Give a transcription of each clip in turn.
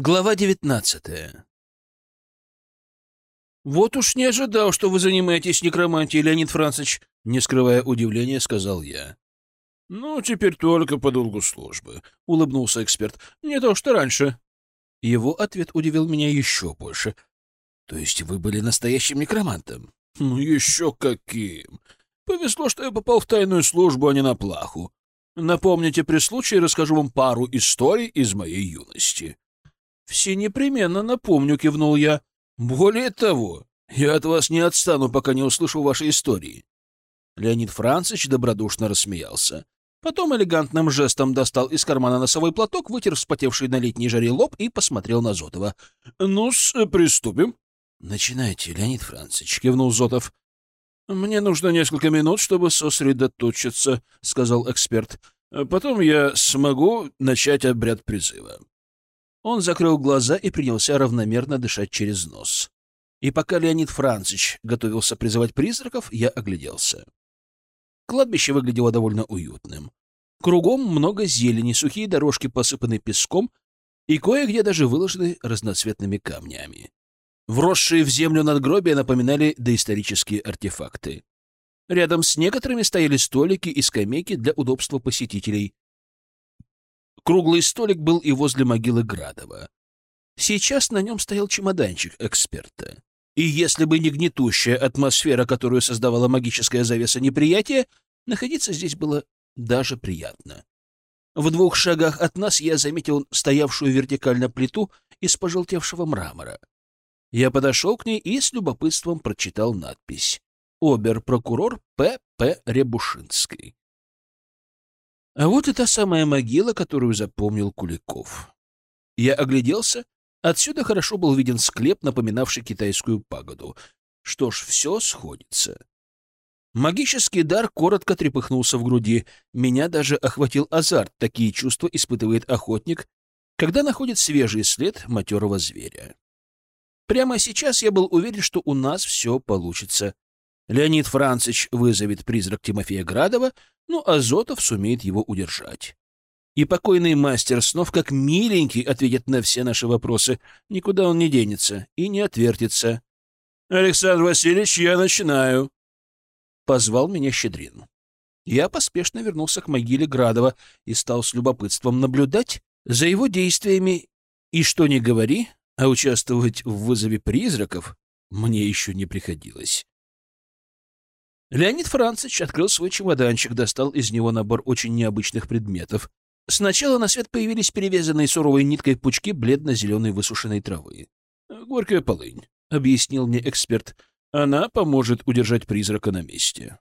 Глава девятнадцатая. «Вот уж не ожидал, что вы занимаетесь некромантией, Леонид Францич», — не скрывая удивления, сказал я. «Ну, теперь только по долгу службы», — улыбнулся эксперт. «Не то, что раньше». Его ответ удивил меня еще больше. «То есть вы были настоящим некромантом?» «Ну, еще каким! Повезло, что я попал в тайную службу, а не на плаху. Напомните при случае, расскажу вам пару историй из моей юности». «Все непременно напомню», — кивнул я. «Более того, я от вас не отстану, пока не услышу вашей истории». Леонид Францич добродушно рассмеялся. Потом элегантным жестом достал из кармана носовой платок, вытер вспотевший на летней жаре лоб и посмотрел на Зотова. «Ну-с, приступим». «Начинайте, Леонид Францич», — кивнул Зотов. «Мне нужно несколько минут, чтобы сосредоточиться», — сказал эксперт. «Потом я смогу начать обряд призыва». Он закрыл глаза и принялся равномерно дышать через нос. И пока Леонид Францич готовился призывать призраков, я огляделся. Кладбище выглядело довольно уютным. Кругом много зелени, сухие дорожки посыпаны песком и кое-где даже выложены разноцветными камнями. Вросшие в землю надгробия напоминали доисторические артефакты. Рядом с некоторыми стояли столики и скамейки для удобства посетителей, Круглый столик был и возле могилы Градова. Сейчас на нем стоял чемоданчик эксперта. И если бы не гнетущая атмосфера, которую создавала магическая завеса неприятия, находиться здесь было даже приятно. В двух шагах от нас я заметил стоявшую вертикально плиту из пожелтевшего мрамора. Я подошел к ней и с любопытством прочитал надпись «Обер-прокурор П. П. Рябушинский». А вот и та самая могила, которую запомнил Куликов. Я огляделся. Отсюда хорошо был виден склеп, напоминавший китайскую пагоду. Что ж, все сходится. Магический дар коротко трепыхнулся в груди. Меня даже охватил азарт. Такие чувства испытывает охотник, когда находит свежий след матерого зверя. Прямо сейчас я был уверен, что у нас все получится. Леонид Францич вызовет призрак Тимофея Градова, ну, а Зотов сумеет его удержать. И покойный мастер снов, как миленький, ответит на все наши вопросы. Никуда он не денется и не отвертится. «Александр Васильевич, я начинаю!» Позвал меня Щедрин. Я поспешно вернулся к могиле Градова и стал с любопытством наблюдать за его действиями. И что ни говори, а участвовать в вызове призраков мне еще не приходилось. Леонид Францич открыл свой чемоданчик, достал из него набор очень необычных предметов. Сначала на свет появились перевязанные суровой ниткой пучки бледно-зеленой высушенной травы. «Горькая полынь», — объяснил мне эксперт. «Она поможет удержать призрака на месте».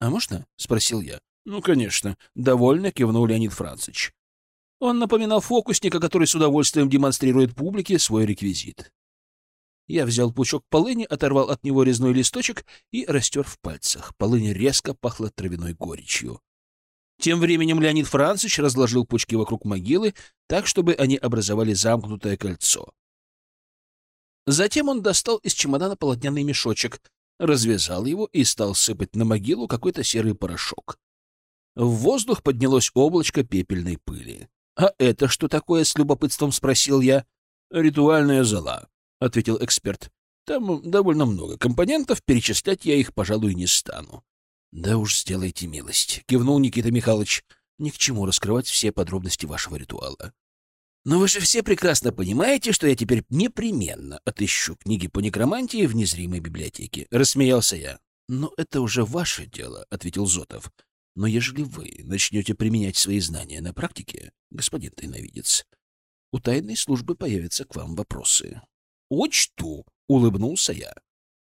«А можно?» — спросил я. «Ну, конечно», — довольно кивнул Леонид Францич. Он напоминал фокусника, который с удовольствием демонстрирует публике свой реквизит. Я взял пучок полыни, оторвал от него резной листочек и растер в пальцах. Полынь резко пахла травяной горечью. Тем временем Леонид Францич разложил пучки вокруг могилы так, чтобы они образовали замкнутое кольцо. Затем он достал из чемодана полотняный мешочек, развязал его и стал сыпать на могилу какой-то серый порошок. В воздух поднялось облачко пепельной пыли. «А это что такое?» — с любопытством спросил я. «Ритуальная зола», — ответил эксперт. «Там довольно много компонентов, перечислять я их, пожалуй, не стану». «Да уж, сделайте милость», — кивнул Никита Михайлович. «Ни к чему раскрывать все подробности вашего ритуала». «Но вы же все прекрасно понимаете, что я теперь непременно отыщу книги по некромантии в незримой библиотеке», — рассмеялся я. «Но это уже ваше дело», — ответил Зотов. «Но ежели вы начнете применять свои знания на практике, господин тайновидец, у тайной службы появятся к вам вопросы. «Учту», — улыбнулся я.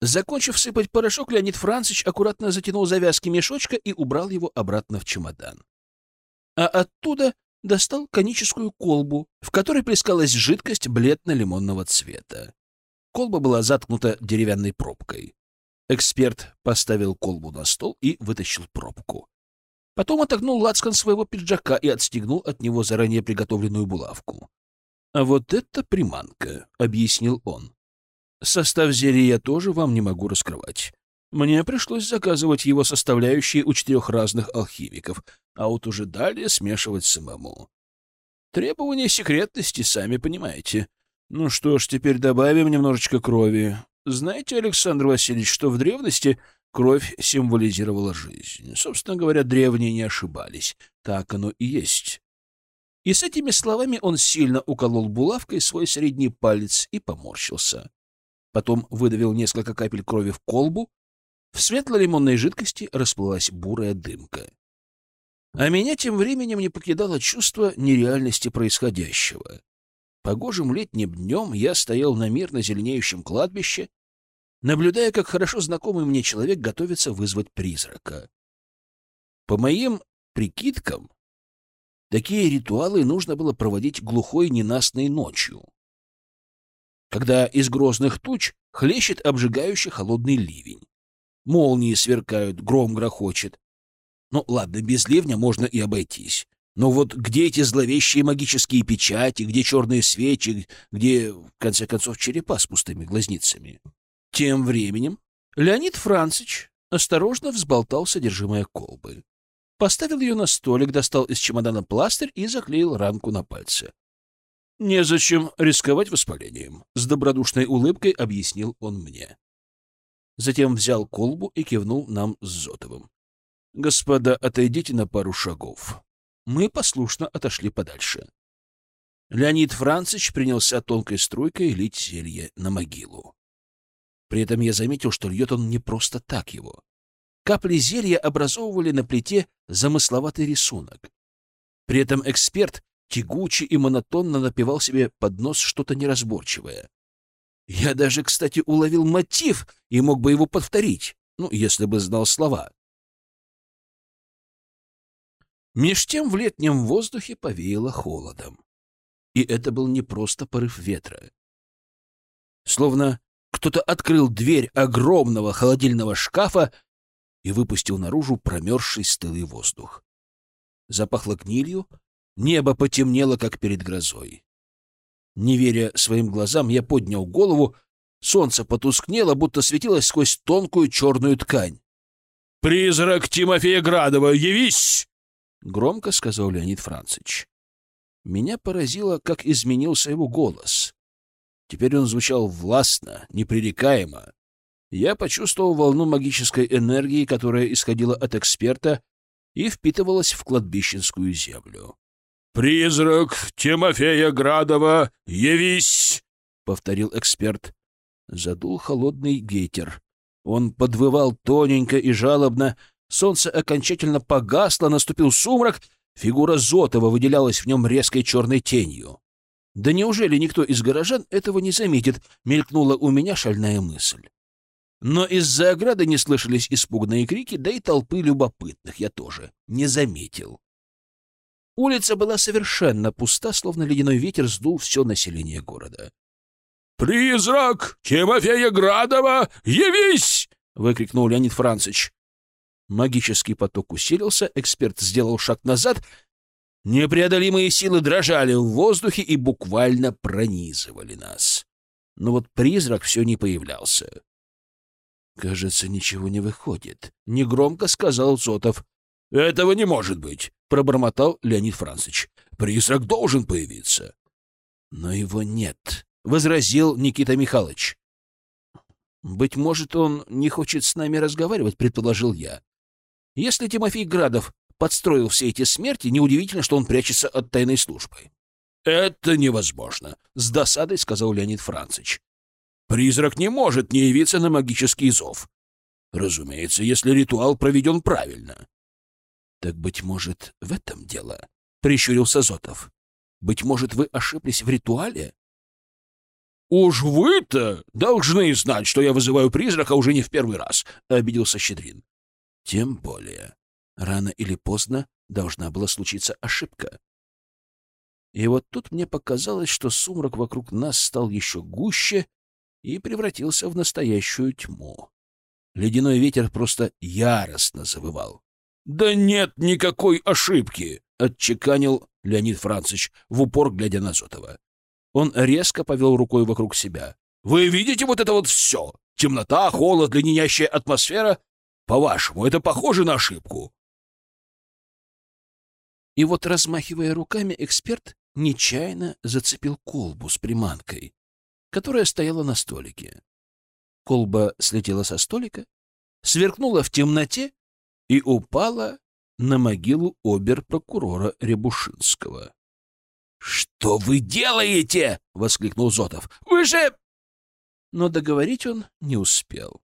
Закончив сыпать порошок, Леонид Францич аккуратно затянул завязки мешочка и убрал его обратно в чемодан. А оттуда достал коническую колбу, в которой плескалась жидкость бледно-лимонного цвета. Колба была заткнута деревянной пробкой. Эксперт поставил колбу на стол и вытащил пробку. Потом отогнул лацкан своего пиджака и отстегнул от него заранее приготовленную булавку. «А вот это приманка», — объяснил он. «Состав зелья я тоже вам не могу раскрывать. Мне пришлось заказывать его составляющие у четырех разных алхимиков, а вот уже далее смешивать самому. Требования секретности, сами понимаете. Ну что ж, теперь добавим немножечко крови. Знаете, Александр Васильевич, что в древности кровь символизировала жизнь. Собственно говоря, древние не ошибались. Так оно и есть. И с этими словами он сильно уколол булавкой свой средний палец и поморщился. Потом выдавил несколько капель крови в колбу. В светло-лимонной жидкости расплылась бурая дымка. А меня тем временем не покидало чувство нереальности происходящего. Погожим летним днем я стоял на мирно зеленеющем кладбище, наблюдая, как хорошо знакомый мне человек готовится вызвать призрака. По моим прикидкам, такие ритуалы нужно было проводить глухой ненастной ночью, когда из грозных туч хлещет обжигающий холодный ливень. Молнии сверкают, гром грохочет. Ну, ладно, без ливня можно и обойтись. Но вот где эти зловещие магические печати, где черные свечи, где, в конце концов, черепа с пустыми глазницами? Тем временем Леонид Францич осторожно взболтал содержимое колбы. Поставил ее на столик, достал из чемодана пластырь и заклеил ранку на пальце. «Незачем рисковать воспалением», — с добродушной улыбкой объяснил он мне. Затем взял колбу и кивнул нам с Зотовым. «Господа, отойдите на пару шагов». Мы послушно отошли подальше. Леонид Францич принялся тонкой струйкой лить зелье на могилу. При этом я заметил, что льет он не просто так его. Капли зелья образовывали на плите замысловатый рисунок. При этом эксперт тягуче и монотонно напевал себе под нос что-то неразборчивое. Я даже, кстати, уловил мотив и мог бы его повторить, ну, если бы знал слова. Меж тем в летнем воздухе повеяло холодом. И это был не просто порыв ветра. Словно кто-то открыл дверь огромного холодильного шкафа и выпустил наружу промерзший стылый воздух. Запахло гнилью, небо потемнело, как перед грозой. Не веря своим глазам, я поднял голову, солнце потускнело, будто светилось сквозь тонкую черную ткань. «Призрак Тимофея Градова, явись!» — громко сказал Леонид Францич. Меня поразило, как изменился его голос. Теперь он звучал властно, непререкаемо. Я почувствовал волну магической энергии, которая исходила от эксперта и впитывалась в кладбищенскую землю. «Призрак Тимофея Градова, явись!» — повторил эксперт. Задул холодный ветер. Он подвывал тоненько и жалобно. Солнце окончательно погасло, наступил сумрак. Фигура Зотова выделялась в нем резкой черной тенью. Да неужели никто из горожан этого не заметит, мелькнула у меня шальная мысль. Но из-за ограды не слышались испуганные крики, да и толпы любопытных я тоже не заметил. Улица была совершенно пуста, словно ледяной ветер сдул все население города. «Призрак Тимофея Градова, явись!» — выкрикнул Леонид Францич. Магический поток усилился, эксперт сделал шаг назад — Непреодолимые силы дрожали в воздухе и буквально пронизывали нас. Но вот призрак все не появлялся. «Кажется, ничего не выходит», — негромко сказал Зотов. «Этого не может быть», — пробормотал Леонид Францич. «Призрак должен появиться». «Но его нет», — возразил Никита Михайлович. «Быть может, он не хочет с нами разговаривать», — предположил я. «Если Тимофей Градов подстроил все эти смерти, неудивительно, что он прячется от тайной службы. «Это невозможно», — с досадой сказал Леонид Францич. «Призрак не может не явиться на магический зов. Разумеется, если ритуал проведен правильно». «Так, быть может, в этом дело?» — прищурился Зотов. «Быть может, вы ошиблись в ритуале?» «Уж вы-то должны знать, что я вызываю призрака уже не в первый раз», — обиделся Щедрин. «Тем более. Рано или поздно должна была случиться ошибка. И вот тут мне показалось, что сумрак вокруг нас стал еще гуще и превратился в настоящую тьму. Ледяной ветер просто яростно завывал. «Да нет никакой ошибки!» — отчеканил Леонид Францич, в упор глядя на Зотова. Он резко повел рукой вокруг себя. «Вы видите вот это вот все? Темнота, холод, леденящая атмосфера? По-вашему, это похоже на ошибку?» И вот, размахивая руками, эксперт нечаянно зацепил колбу с приманкой, которая стояла на столике. Колба слетела со столика, сверкнула в темноте и упала на могилу обер-прокурора Рябушинского. — Что вы делаете? — воскликнул Зотов. — Вы же... Но договорить он не успел.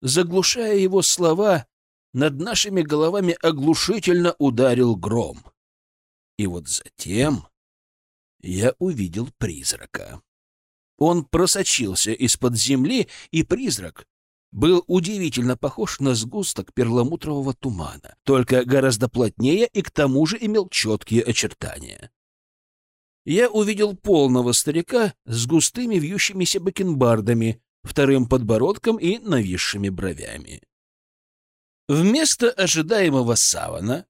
Заглушая его слова, над нашими головами оглушительно ударил гром. И вот затем я увидел призрака. Он просочился из-под земли, и призрак был удивительно похож на сгусток перламутрового тумана, только гораздо плотнее и к тому же имел четкие очертания. Я увидел полного старика с густыми вьющимися бакенбардами, вторым подбородком и нависшими бровями. Вместо ожидаемого савана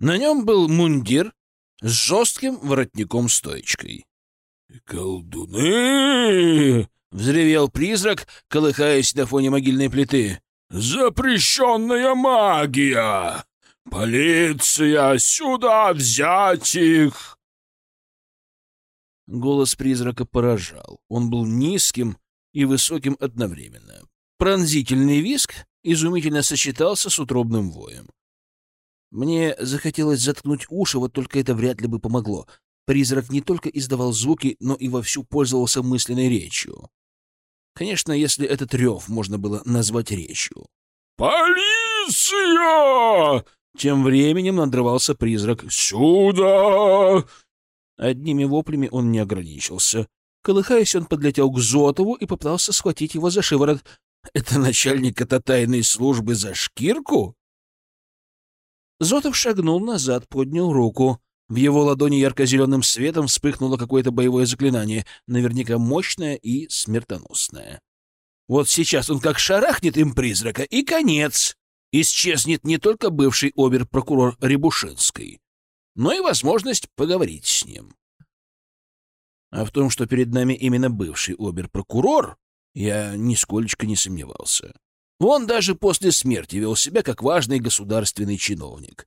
на нем был мундир с жестким воротником-стоечкой. «Колдуны!» — взревел призрак, колыхаясь на фоне могильной плиты. «Запрещенная магия! Полиция! Сюда взять их!» Голос призрака поражал. Он был низким и высоким одновременно. Пронзительный виск изумительно сочетался с утробным воем. Мне захотелось заткнуть уши, вот только это вряд ли бы помогло. Призрак не только издавал звуки, но и вовсю пользовался мысленной речью. Конечно, если этот рев можно было назвать речью. «Полиция!» Тем временем надрывался призрак. «Сюда!» Одними воплями он не ограничился. Колыхаясь, он подлетел к Зотову и попытался схватить его за шиворот. «Это начальник это тайной службы за шкирку?» Зотов шагнул назад, поднял руку. В его ладони ярко-зеленым светом вспыхнуло какое-то боевое заклинание, наверняка мощное и смертоносное. Вот сейчас он как шарахнет им призрака, и конец. Исчезнет не только бывший обер-прокурор Рябушинский, но и возможность поговорить с ним. А в том, что перед нами именно бывший обер-прокурор, я нисколечко не сомневался. Он даже после смерти вел себя как важный государственный чиновник.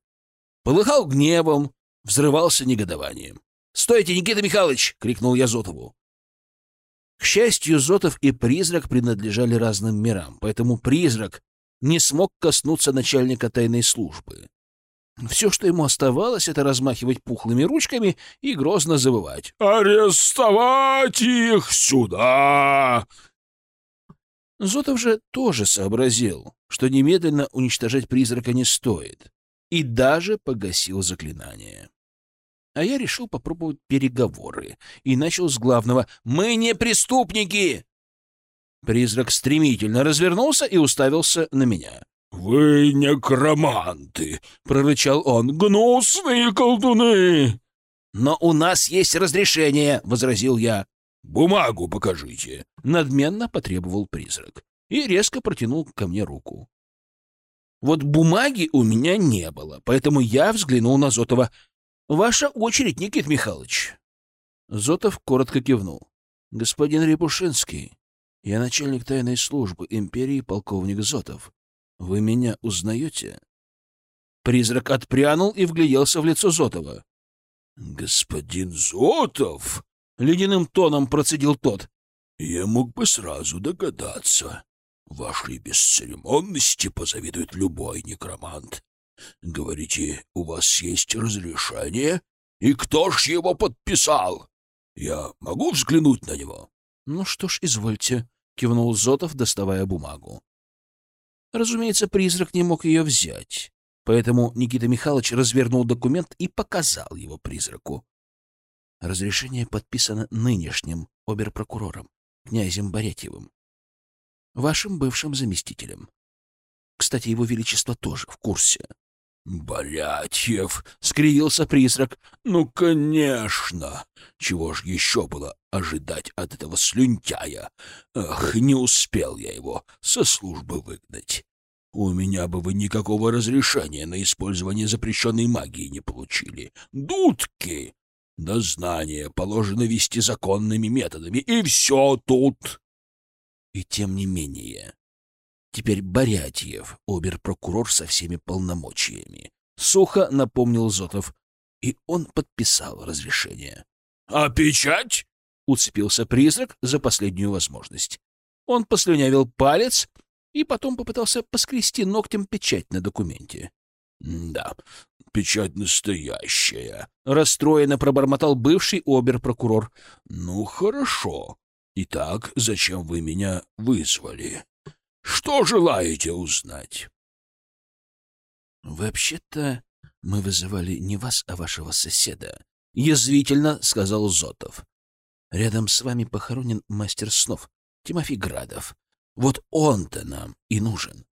Полыхал гневом, взрывался негодованием. «Стойте, Никита Михайлович!» — крикнул я Зотову. К счастью, Зотов и призрак принадлежали разным мирам, поэтому призрак не смог коснуться начальника тайной службы. Все, что ему оставалось, это размахивать пухлыми ручками и грозно завывать. «Арестовать их сюда!» Зотов же тоже сообразил, что немедленно уничтожать призрака не стоит, и даже погасил заклинание. А я решил попробовать переговоры и начал с главного «Мы не преступники!» Призрак стремительно развернулся и уставился на меня. «Вы некроманты!» — прорычал он. «Гнусные колдуны!» «Но у нас есть разрешение!» — возразил я. «Бумагу покажите!» — надменно потребовал призрак и резко протянул ко мне руку. Вот бумаги у меня не было, поэтому я взглянул на Зотова. «Ваша очередь, Никит Михайлович!» Зотов коротко кивнул. «Господин Рябушинский, я начальник тайной службы империи полковник Зотов. Вы меня узнаете?» Призрак отпрянул и вгляделся в лицо Зотова. «Господин Зотов!» — ледяным тоном процедил тот. «Я мог бы сразу догадаться. Вашей бесцеремонности позавидует любой некромант. Говорите, у вас есть разрешение? И кто ж его подписал? Я могу взглянуть на него?» «Ну что ж, извольте», — кивнул Зотов, доставая бумагу. Разумеется, призрак не мог ее взять, поэтому Никита Михайлович развернул документ и показал его призраку. Разрешение подписано нынешним оберпрокурором, князем Боретьевым, вашим бывшим заместителем. Кстати, его величество тоже в курсе. «Борятьев!» — скривился призрак. «Ну, конечно! Чего ж еще было ожидать от этого слюнтяя? Ах, не успел я его со службы выгнать. У меня бы вы никакого разрешения на использование запрещенной магии не получили. Дудки! Дознание положено вести законными методами, и все тут. И тем не менее, теперь Борятьев, обер-прокурор со всеми полномочиями, сухо напомнил Зотов, и он подписал разрешение. А печать? Уцепился призрак за последнюю возможность. Он послюнявил палец и потом попытался поскрести ногтем печать на документе. «Да, печать настоящая», — расстроенно пробормотал бывший обер-прокурор. «Ну, хорошо. Итак, зачем вы меня вызвали? Что желаете узнать?» «Вообще-то мы вызывали не вас, а вашего соседа», — язвительно сказал Зотов. «Рядом с вами похоронен мастер снов, Тимофей Градов. Вот он-то нам и нужен.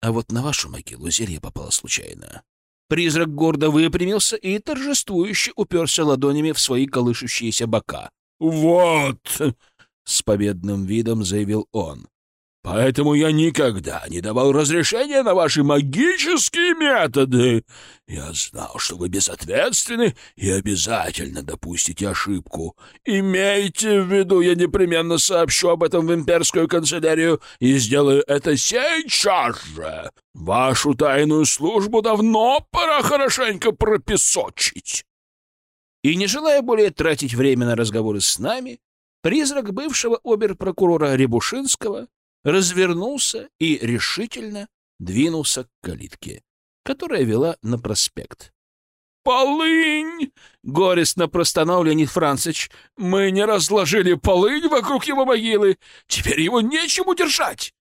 А вот на вашу могилу зелье попало случайно». Призрак гордо выпрямился и торжествующе уперся ладонями в свои колышущиеся бока. «Вот!» — с победным видом заявил он. Поэтому я никогда не давал разрешения на ваши магические методы. Я знал, что вы безответственны и обязательно допустите ошибку. Имейте в виду, я непременно сообщу об этом в имперскую канцелярию и сделаю это сейчас же. Вашу тайную службу давно пора хорошенько пропесочить. И не желая более тратить время на разговоры с нами, призрак бывшего обер-прокурора Рябушинского развернулся и решительно двинулся к калитке, которая вела на проспект. «Полынь!» — горестно простонал Леонид Францич. «Мы не разложили полынь вокруг его могилы. Теперь его нечем удержать!»